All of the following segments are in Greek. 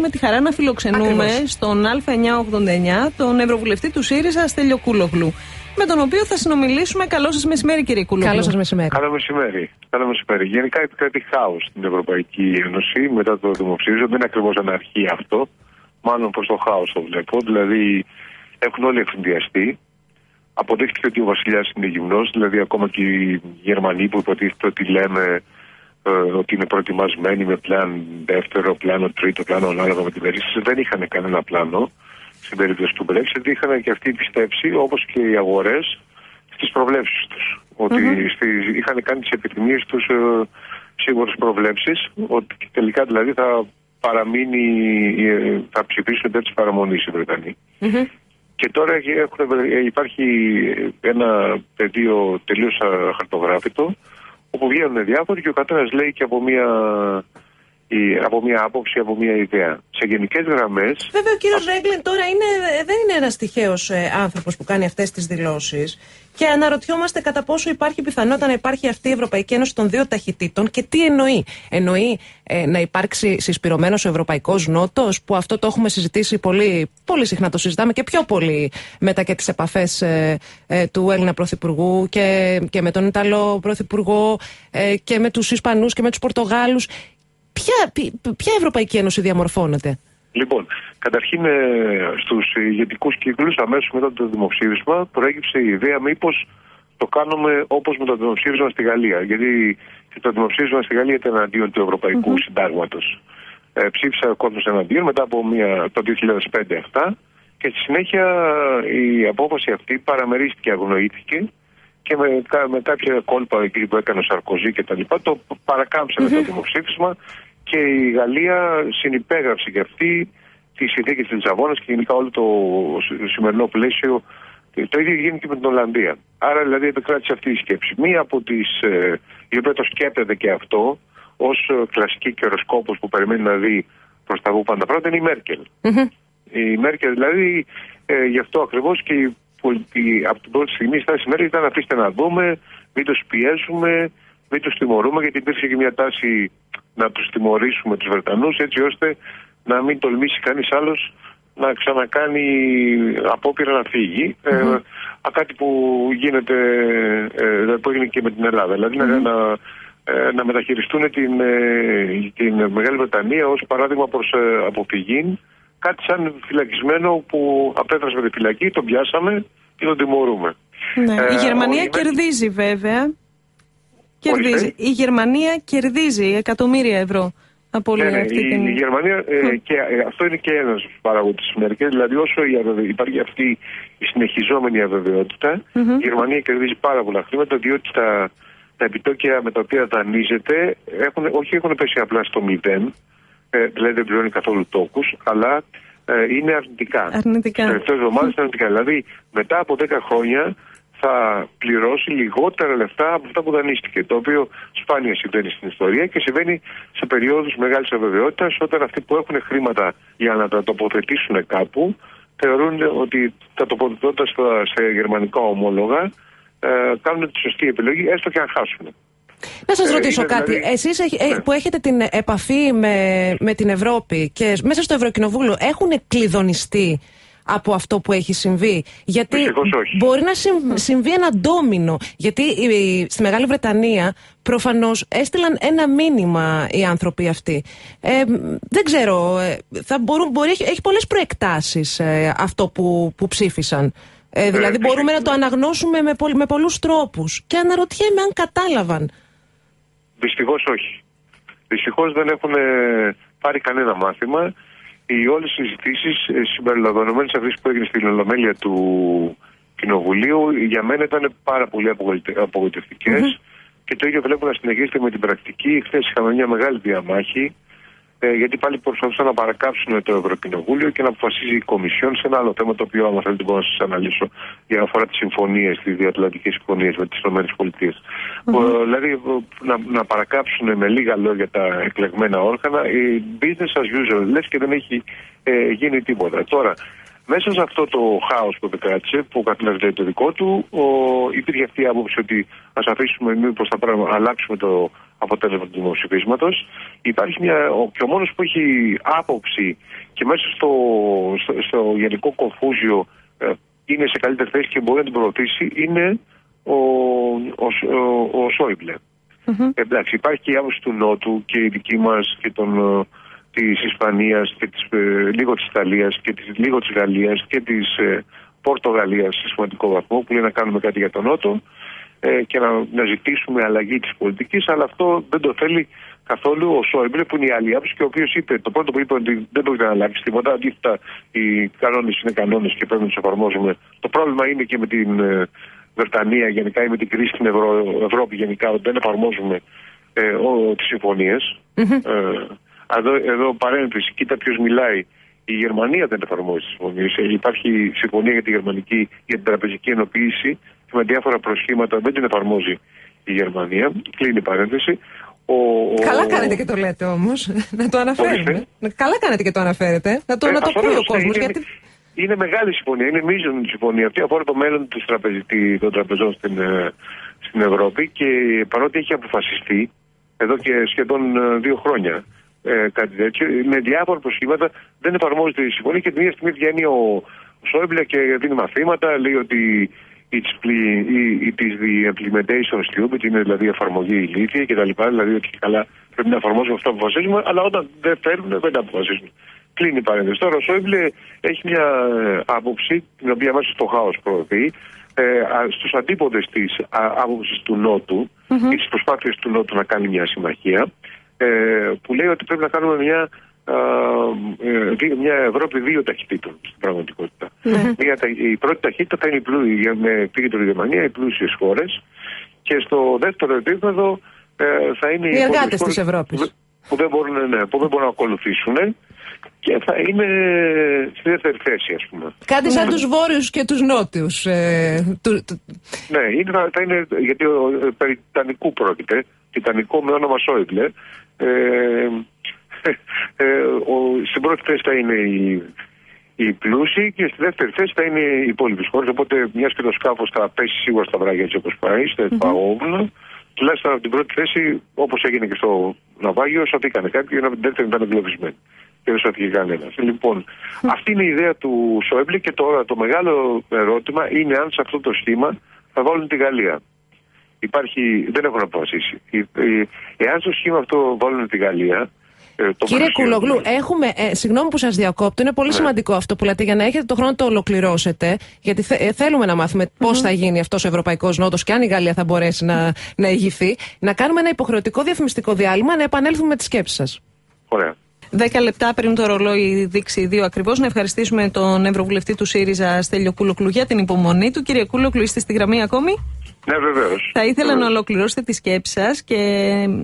με τη χαρά να φιλοξενούμε Ακριβώς. στον Α989 τον Ευρωβουλευτή του ΣΥΡΙΖΑ Στέλιο Κούλογλου. Με τον οποίο θα συνομιλήσουμε. Καλό σας μεσημέρι, κύριε Κούλογλου. Καλό σας μεσημέρι. Καλό μεσημέρι. Καλό μεσημέρι. Γενικά επικρατεί χάος στην Ευρωπαϊκή Ένωση μετά το δημοψήφισμα. Δεν είναι ακριβώς αναρχή αυτό. Μάλλον προς το χάος το βλέπω. Δηλαδή έχουν όλοι ευθυνδιαστεί. Αποδείχθηκε ότι ο Βασιλιάς είναι γυμνός. Δηλαδή ακόμα και οι Γερμανοί που υποτίθεται ότι λέμε ε, ότι είναι προετοιμασμένοι με πλάν δεύτερο, πλάνο τρίτο, πλάνο ανάλογα με την περίσταση. Δεν είχαν κανένα πλάνο στην περίπτωση του Brexit. Είχαν και αυτοί πιστέψει, όπως και οι αγορές, στις προβλέψεις τους. Οτι στις, είχαν κάνει τις επιθυμίες τους ε, σίγουρες προβλέψεις, ότι τελικά δηλαδή θα παραμείνει, ε, θα ψηφίσουν υπέρ τη παραμονή οι βρετανοι Και τώρα έχουν, ε, υπάρχει ένα πεδίο τελείως χαρτογράφητο, όπου βγαίνουν διάφοροι και ο καθένας λέει και από μία, η- από μία άποψη, από μία ιδέα. Σε γενικές γραμμές, Βέβαια, ο κύριος Ρέγκλιν τώρα είναι, δεν είναι ένας τυχαίος άνθρωπος που κάνει αυτές τις δηλώσεις. Και αναρωτιόμαστε κατά πόσο υπάρχει πιθανότητα να υπάρχει αυτή η Ευρωπαϊκή Ένωση των δύο ταχυτήτων και τι εννοεί. Εννοεί ε, να υπάρξει συσπηρωμένος ο Ευρωπαϊκός Νότος, που αυτό το έχουμε συζητήσει πολύ, πολύ συχνά το συζητάμε και πιο πολύ μετά και τις επαφές ε, ε, του Έλληνα Πρωθυπουργού και, και με τον Ιταλό Πρωθυπουργό ε, και με τους Ισπανούς και με τους Πορτογάλους. Ποια, ποι- ποια Ευρωπαϊκή Ένωση διαμορφώνεται; Λοιπόν, καταρχήν ε, στους ηγετικούς κύκλους, αμέσως μετά το δημοψήφισμα, προέκυψε η ιδέα μήπως το κάνουμε όπως με το δημοψήφισμα στη Γαλλία. Γιατί το δημοψήφισμα στη Γαλλία ήταν εναντίον του Ευρωπαϊκού Συντάγματος. Ε, ψήφισε ο κόσμο εναντίον μετά από μια, το 2005 αυτά και στη συνέχεια η απόφαση αυτή παραμερίστηκε, αγνοήθηκε και με, κα- με κάποια κόλπα εκεί που έκανε ο Σαρκοζή και τα λοιπά το παρακάμψανε το δημοψήφισμα και η Γαλλία συνυπέγραψε και αυτή τι συνθήκε της Λισαβόνας και γενικά όλο το σ- σημερινό πλαίσιο. Και Το ίδιο γίνεται και με την Ολλανδία. Άρα δηλαδή επικράτησε αυτή η σκέψη. Μία από τις. Ε, η οποία το σκέπτεται και αυτό ως κλασική καιροσκόπο που περιμένει να δει προς τα που πάντα πρώτα είναι η Μέρκελ. Η Μέρκελ δηλαδή ε, γι' αυτό ακριβώς και η, πολιτική- από την πρώτη στιγμή η στάση Μέρκελ ήταν αφήστε να δούμε, μην τους πιέζουμε, μην τους τιμωρούμε, γιατί υπήρξε και μια τάση να τους τιμωρήσουμε τους Βρετανούς έτσι ώστε να μην τολμήσει κανείς άλλος να ξανακάνει απόπειρα να φύγει. Ε, α, κάτι που γίνεται, ε, που έγινε και με την Ελλάδα. Δηλαδή να, να, ε, να μεταχειριστούν την, ε, την Μεγάλη Βρετανία ως παράδειγμα προς ε, αποφυγή κάτι σαν φυλακισμένο που απέδρασε με τη φυλακή, τον πιάσαμε και τον τιμωρούμε. Ναι. Ε, η Γερμανία ο- η- κερδίζει βέβαια. Κερδίζει. Ορίστε. Η Γερμανία κερδίζει εκατομμύρια ευρώ από όλη Ναι, ναι, αυτή η, την. η Γερμανία ε, και ε, αυτό είναι και ένας παράγοντα της Αμερικής. Δηλαδή, όσο η αβεβαι- υπάρχει αυτή η συνεχιζόμενη αβεβαιότητα, η Γερμανία κερδίζει πάρα πολλά χρήματα, διότι τα, τα επιτόκια με τα οποία δανείζεται έχουν, όχι έχουν πέσει απλά στο μηδέν, ε, δηλαδή δεν πληρώνει καθόλου τόκους, αλλά ε, είναι αρνητικά. Αρνητικά. Τις τελευταίες εβδομάδες είναι αρνητικά. Δηλαδή, μετά από 10 χρόνια θα πληρώσει λιγότερα λεφτά από αυτά που δανείστηκε. Το οποίο σπάνια συμβαίνει στην ιστορία και συμβαίνει σε περιόδους μεγάλης αβεβαιότητας όταν αυτοί που έχουν χρήματα για να τα τοποθετήσουν κάπου θεωρούν ότι τα τοποθετώντας σε γερμανικά ομόλογα ε, κάνουν τη σωστή επιλογή έστω και αν χάσουν. Να σας Ε, ρωτήσω είναι κάτι. δηλαδή- Εσείς έχ- ε, Ναι. που έχετε την επαφή με, με την Ευρώπη και μέσα στο Ευρωκοινοβούλιο έχουν κλειδονιστεί από αυτό που έχει συμβεί. Γιατί Δυστυχώς όχι. μπορεί να συμ- συμβεί ένα ντόμινο. Γιατί η- στη Μεγάλη Βρετανία προφανώ έστειλαν ένα μήνυμα οι άνθρωποι αυτοί. Ε, δεν ξέρω. ε, Θα μπορούν, μπορεί, έχει, έχει πολλέ προεκτάσει αυτό που, που ψήφισαν. Ε, δηλαδή Ε, μπορούμε να το αναγνώσουμε με, πολλ- με πολλούς τρόπους. Και αναρωτιέμαι αν κατάλαβαν. Δυστυχώ όχι. Δυστυχώ δεν έχουν ε, πάρει κανένα μάθημα. Οι όλες οι συζητήσεις συμπεριλαμβανομένες αυτής που έγινε στην Ολομέλεια του Κοινοβουλίου για μένα ήταν πάρα πολύ απογοητευτικές. Και το ίδιο βλέπω να συνεχίζεται με την πρακτική. Χθες είχαμε μια μεγάλη διαμάχη. Ε, γιατί πάλι προσπαθούσαν να παρακάψουν το Ευρωκοινοβούλιο και να αποφασίζει η Κομισιόν σε ένα άλλο θέμα το οποίο, άμα θέλετε, μπορώ να σας αναλύσω για αφορά τις συμφωνίες, τις διατλαντικές συμφωνίες με τις ΗΠΑ. Mm-hmm. Δηλαδή, ε, να, να παρακάψουν με λίγα λόγια τα εκλεγμένα όργανα, η business as usual, λες και δεν έχει ε, γίνει τίποτα. Τώρα, μέσα σε αυτό το χάος που επικράτησε, που ο καθένας λέει το δικό του, ο, υπήρχε αυτή η άποψη ότι ας αφήσουμε μήπω θα πρέπει να αλλάξουμε το αποτέλεσμα του δημοψηφίσματος. Υπάρχει μια, ο, και ο μόνος που έχει άποψη και μέσα στο, στο, στο γενικό κομφούζιο ε, είναι σε καλύτερη θέση και μπορεί να την προωθήσει είναι ο, ο, ο, ο Σόιμπλε. Mm-hmm. Εντάξει, υπάρχει και η άποψη του Νότου και η δική μας και των, ε, της Ισπανίας και της, ε, λίγο της Ιταλίας και της, λίγο της Γαλλίας και της ε, Πορτογαλίας σε σημαντικό βαθμό που λέει να κάνουμε κάτι για τον Νότο ε, και να, να ζητήσουμε αλλαγή της πολιτικής αλλά αυτό δεν το θέλει καθόλου ο Σόιμπλε που είναι η άλλη άποψη και ο οποίος είπε το πρώτο που είπε ότι δεν πρόκειται να αλλάξει τίποτα. Αντίθετα, οι κανόνες είναι κανόνες και πρέπει να τους εφαρμόζουμε. Το πρόβλημα είναι και με την ε, Βρετανία γενικά ή με την κρίση στην Ευρώ, Ευρώπη γενικά ότι δεν εφαρμόζουμε ε, τις συμφωνίες. Mm-hmm. Ε, εδώ, εδώ παρένθεση, κοίτα ποιος μιλάει. Η Γερμανία δεν εφαρμόζει τις συμφωνίες. Ε, υπάρχει συμφωνία για τη γερμανική, για την τραπεζική ενοποίηση και με διάφορα προσχήματα δεν την εφαρμόζει η Γερμανία. Κλείνει η παρένθεση. Ο, Καλά κάνετε και το λέτε όμως. να το αναφέρετε. Καλά κάνετε και το αναφέρετε. Να το, ε, να το πει ο κόσμος. Είναι, γιατί... είναι μεγάλη συμφωνία. Είναι μείζον συμφωνία αυτή αφορά το μέλλον της των τραπεζών στην, ε, στην Ευρώπη και παρότι έχει αποφασιστεί εδώ και σχεδόν δύο χρόνια ε, κάτι τέτοιο. Με διάφορα προσχήματα δεν εφαρμόζεται η συμφωνία και την ίδια στιγμή βγαίνει ο Σόιμπλε και δίνει μαθήματα. Λέει ότι it's it is the implementation stupid, είναι δηλαδή η εφαρμογή ηλίθεια κτλ. Δηλαδή ότι καλά πρέπει να εφαρμόσουμε αυτά που αποφασίζουμε, αλλά όταν δεν θέλουν δεν τα αποφασίζουν. Κλείνει η παρένθεση. Τώρα ο Σόιμπλε έχει μια ε, άποψη, την οποία μέσα στο χάος προωθεί, ε, στους αντίποδε της άποψης του Νότου mm-hmm. ή τι προσπάθειες του Νότου να κάνει μια συμμαχία ε, που λέει ότι πρέπει να κάνουμε μια, ε, μια Ευρώπη δύο ταχυτήτων στην πραγματικότητα. Ναι. Μια, η πρώτη ταχύτητα θα είναι η πλού, με πήγε η Γερμανία, οι πλούσιες χώρες. Και στο δεύτερο επίπεδο ε, θα είναι οι εργάτες της Ευρώπης. Που, δεν μπορούν, ναι, που δεν μπορούν να ακολουθήσουν και θα είναι στη δεύτερη θέση, ας πούμε. Κάτι σαν τους βόρειους και τους νότιους. Ε, Ναι, είναι, θα είναι, γιατί ο, περί Τιτανικού πρόκειται. Τιτανικό με όνομα Σόιμπλε. Ε, ε, ο, στην πρώτη θέση θα είναι η, η πλούσιοι και στη δεύτερη θέση θα είναι οι υπόλοιπες χώρες. Οπότε, μιας και το σκάφος θα πέσει σίγουρα στα βράγια έτσι όπως πάει, στα mm-hmm. τουλάχιστον από την πρώτη θέση, όπως έγινε και στο ναυάγιο, σωθήκανε κάποιοι, ενώ την δεύτερη ήταν εγκλωβισμένοι. Και δεν σώθηκε κανένας. Λοιπόν, αυτή είναι η ιδέα του Σόιμπλε και τώρα το μεγάλο ερώτημα είναι αν σε αυτό το σχήμα θα βάλουν τη Γαλλία. Υπάρχει, δεν έχουν αποφασίσει. Εάν στο σχήμα αυτό βάλουν τη Γαλλία, ε, το Κύριε Κουλογλού, έχουμε, ε, συγγνώμη που σας διακόπτω, είναι πολύ ναι. σημαντικό αυτό που λέτε για να έχετε το χρόνο να το ολοκληρώσετε. Γιατί ε, θέλουμε να μάθουμε mm-hmm. πώ θα γίνει αυτός ο Ευρωπαϊκός Νότος και αν η Γαλλία θα μπορέσει να, να ηγηθεί. Να κάνουμε ένα υποχρεωτικό διαφημιστικό διάλειμμα, να επανέλθουμε με τι σκέψει σας. Ωραία. Δέκα λεπτά πριν το ρολόι δείξει δύο ακριβώς. Να ευχαριστήσουμε τον Ευρωβουλευτή του ΣΥΡΙΖΑ Στέλιο Κούλοκλου για την υπομονή του. Κύριε Κούλοκλου, είστε στη γραμμή ακόμη. Ναι, βεβαίως. Θα ήθελα να ολοκληρώσετε τη σκέψη σας και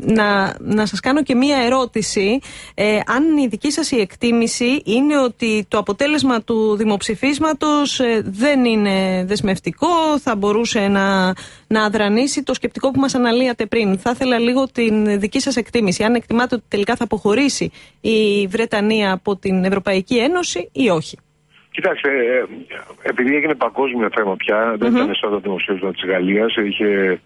να, να σας κάνω και μία ερώτηση. Ε, αν η δική σας η εκτίμηση είναι ότι το αποτέλεσμα του δημοψηφίσματος ε, δεν είναι δεσμευτικό, θα μπορούσε να, να αδρανήσει το σκεπτικό που μας αναλύατε πριν. Θα ήθελα λίγο την δική σας εκτίμηση. Αν εκτιμάτε ότι τελικά θα αποχωρήσει η Βρετανία από την Ευρωπαϊκή Ένωση ή όχι. Κοιτάξτε, ε, επειδή έγινε παγκόσμιο θέμα πια, mm-hmm. δεν ήταν σαν το δημοσίευμα της Γαλλίας, είχε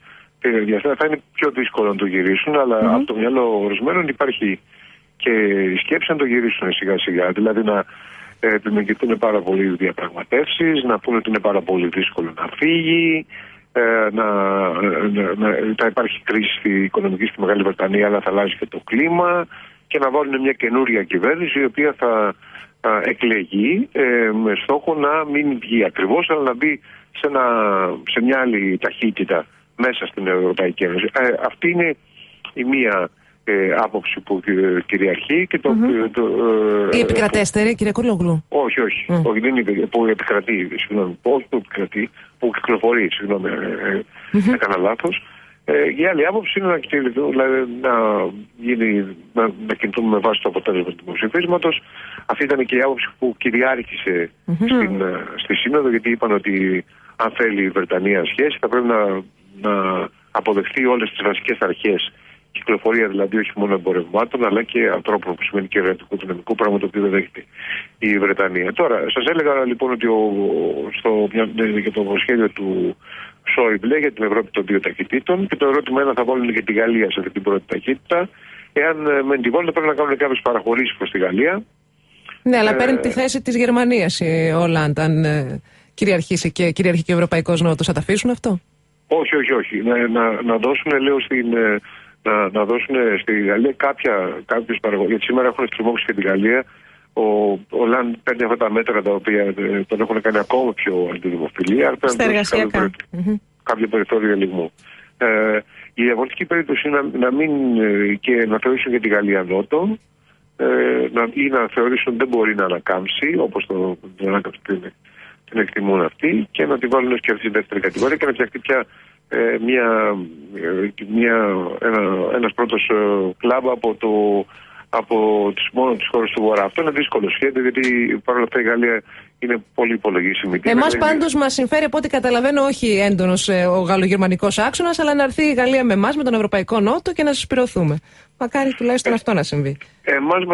θα είναι πιο δύσκολο να το γυρίσουν, αλλά mm-hmm. από το μυαλό ορισμένων υπάρχει και η σκέψη να το γυρίσουν σιγά σιγά. Δηλαδή να ε, επιμεγγυθούν πάρα πολλοί διαπραγματεύσεις, να πούνε ότι είναι πάρα πολύ δύσκολο να φύγει, ε, να, να, να, θα υπάρχει κρίση στη οικονομική στη Μεγάλη Βρετανία, αλλά θα αλλάζει και το κλίμα και να βάλουν μια καινούρια κυβέρνηση η οποία θα εκλεγεί ε, με στόχο να μην βγει ακριβώς, αλλά να μπει σε, ένα, σε μια άλλη ταχύτητα μέσα στην Ευρωπαϊκή Ένωση. Ε, αυτή είναι η μία ε, άποψη που κυριαρχεί και το. Mm-hmm. το, ε, η επικρατέστερη, κύριε Κούλογλου. Όχι, όχι. Mm. όχι δεν είναι που επικρατεί, συγγνώμη. Όχι που επικρατεί, που κυκλοφορεί, συγγνώμη, ε, mm-hmm. έκανα λάθος. Ε, η άλλη άποψη είναι να, δηλαδή, να, γίνει, να, να κινηθούμε με βάση το αποτέλεσμα του δημοψηφίσματος. Αυτή ήταν και η άποψη που κυριάρχησε mm-hmm. στην, ε, στη Σύνοδο, γιατί είπαν ότι αν θέλει η Βρετανία σχέση θα πρέπει να, να αποδεχτεί όλες τις βασικές αρχές κυκλοφορία δηλαδή όχι μόνο εμπορευμάτων αλλά και ανθρώπων που σημαίνει και εργατικού δυναμικού, πράγμα το οποίο δεν δέχεται η Βρετανία. Τώρα, σας έλεγα λοιπόν ότι ο, στο, για το σχέδιο του Σόιμπλε για την Ευρώπη των δύο ταχυτήτων. Και το ερώτημα είναι αν θα βάλουν και τη Γαλλία σε αυτή την πρώτη ταχύτητα. Εάν ε, με την πόλη πρέπει να κάνουν κάποιες παραχωρήσεις προς τη Γαλλία. Ναι, αλλά παίρνει τη θέση της Γερμανίας ο Όλαντ, αν κυριαρχήσει και κυριαρχεί και ο Ευρωπαϊκός Νότος. Θα τα αφήσουν αυτό; Όχι, όχι, όχι. Να, να, να δώσουν, λέω, στην, να, να δώσουν στη Γαλλία κάποια, κάποιες παραγωγές. Γιατί σήμερα έχουν στριμώξει και τη Γαλλία. Ο, ο Λαν παίρνει αυτά τα μέτρα τα οποία ε, τον έχουν κάνει ακόμα πιο αντιδημοφιλή. Στα εργασιακά. Κάποιο περιθώριο λιγμού. Ε, η διαφορετική περίπτωση είναι να, να μην ε, και να θεωρήσουν και τη Γαλλία νότο ε, να, ή να θεωρήσουν δεν μπορεί να ανακάμψει όπως το, την ανάκαμψη την, την εκτιμούν αυτοί και να τη βάλουν ως και αυτή τη δεύτερη κατηγορία και να φτιαχτεί πια ε, μια, ε, μια, ένα, ένας πρώτος ε, κλαμπ από, το, από τις, μόνο τις χώρες του Βορρά. Αυτό είναι δύσκολο σχέδιο γιατί παρόλα αυτά η Γαλλία είναι πολύ υπολογίσιμη. Εμάς πάντως μας συμφέρει από ό,τι καταλαβαίνω όχι έντονος ε, ο γαλλογερμανικός άξονας, αλλά να έρθει η Γαλλία με εμάς, με τον Ευρωπαϊκό Νότο και να συσπηρωθούμε. Μακάρι τουλάχιστον ε, αυτό να συμβεί. Εμάς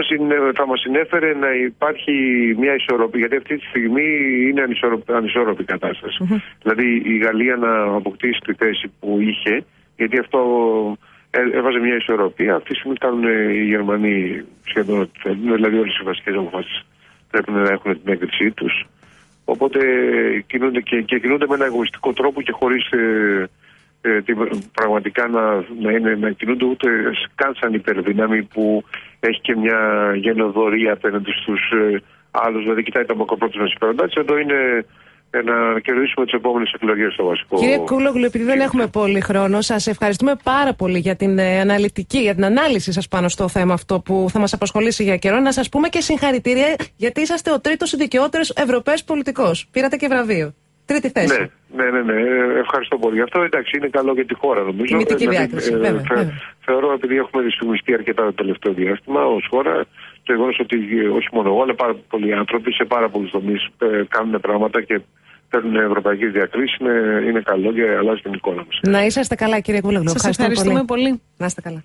θα μας συνέφερε να υπάρχει μια ισορροπία, γιατί αυτή τη στιγμή είναι ανισόρροπη, η κατάσταση. Mm-hmm. Δηλαδή η Γαλλία να αποκτήσει τη θέση που είχε, γιατί αυτό ε, έβαζε μια ισορροπία. Αυτή τη στιγμή κάνουν οι Γερμανοί σχεδόν ό,τι θέλουν, δηλαδή όλες οι βασικές αποφάσεις πρέπει να έχουν την έγκρισή τους. Οπότε κινούνται και, και κινούνται με ένα εγωιστικό τρόπο και χωρίς ε, ε, πραγματικά να, να, είναι, να κινούνται ούτε καν σαν υπερδύναμη που έχει και μια γενοδορία απέναντι στους ε, άλλους. Δηλαδή, κοιτάει τα μακροπρόθεσμα συμφέροντά Εδώ είναι ε, να κερδίσουμε τις επόμενες εκλογές στο βασικό. Κύριε Κούλογλου, επειδή δεν έχουμε πολύ χρόνο, σας ευχαριστούμε πάρα πολύ για την ε, αναλυτική, για την ανάλυση σας πάνω στο θέμα αυτό που θα μας απασχολήσει για καιρό. Να σας πούμε και συγχαρητήρια, γιατί είσαστε ο τρίτος δικαιότερος Ευρωπαίος πολιτικός. Πήρατε και βραβείο. Τρίτη θέση. Ναι, ναι, ναι, ναι. Ευχαριστώ πολύ. Αυτό εντάξει είναι καλό για τη χώρα νομίζω. Τιμητική ε, δηλαδή, διάκριση. βέβαια, Θεωρώ επειδή έχουμε δυστυχιστεί αρκετά το τελευταίο διάστημα ως χώρα, το γεγονός ότι όχι μόνο εγώ, αλλά πάρα πολλοί άνθρωποι σε πάρα πολλούς τομείς κάνουν πράγματα και παίρνουν ευρωπαϊκή διακρίση είναι, είναι καλό και αλλάζει την εικόνα μας. Να είσαστε καλά, κύριε Κούλογλου. Σας ευχαριστούμε πολύ. Να είστε καλά.